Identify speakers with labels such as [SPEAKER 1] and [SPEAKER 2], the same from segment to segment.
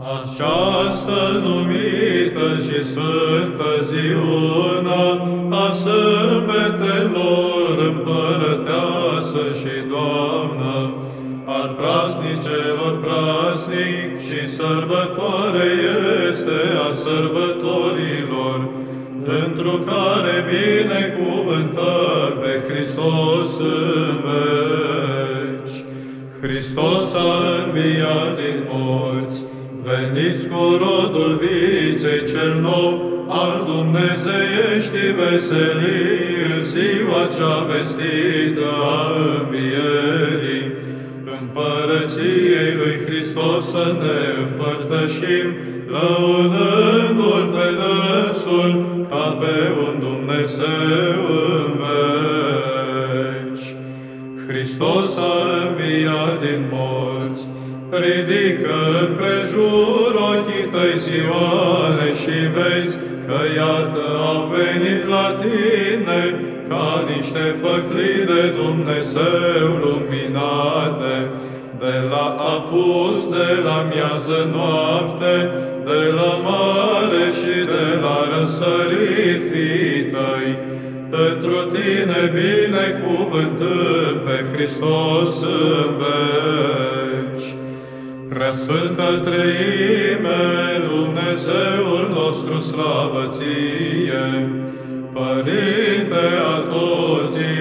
[SPEAKER 1] Această numită și sfântă ziună a sâmbetelor împărăteasă și Doamnă, al prasnicelor prasnic și sărbătoare este a sărbătorilor, pentru care binecuvântăm pe Hristos în veci. Hristos a înviat din morți, Veniți cu rodul viței cel nou al Dumnezeieștii veselii în ziua cea vestită a învierii. Împărăției lui Hristos să ne împărtășim, lăudându-L pe dânsul ca pe un Dumnezeu în veci. Hristos a înviat din morți, ridică împrejur ochii tăi zioane și vezi că iată au venit la tine ca niște făclii de Dumnezeu luminate, de la apus, de la miază noapte, de la mare și de la răsărit fii tăi. Pentru tine binecuvântăm pe Hristos în veci. Preasfântă Treime, Dumnezeul nostru slavă ție, Părinte atozitorule,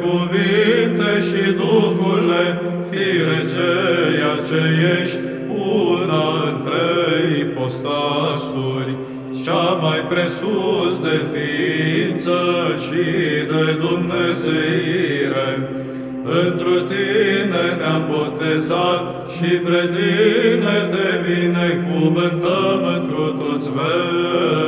[SPEAKER 1] cuvinte și Duhule, fire ceea ce ești, una între ipostasuri, cea mai presus de ființă și de Dumnezeire, Întru tine ne-am botezat și pre tine te binecuvântăm întru toți veci.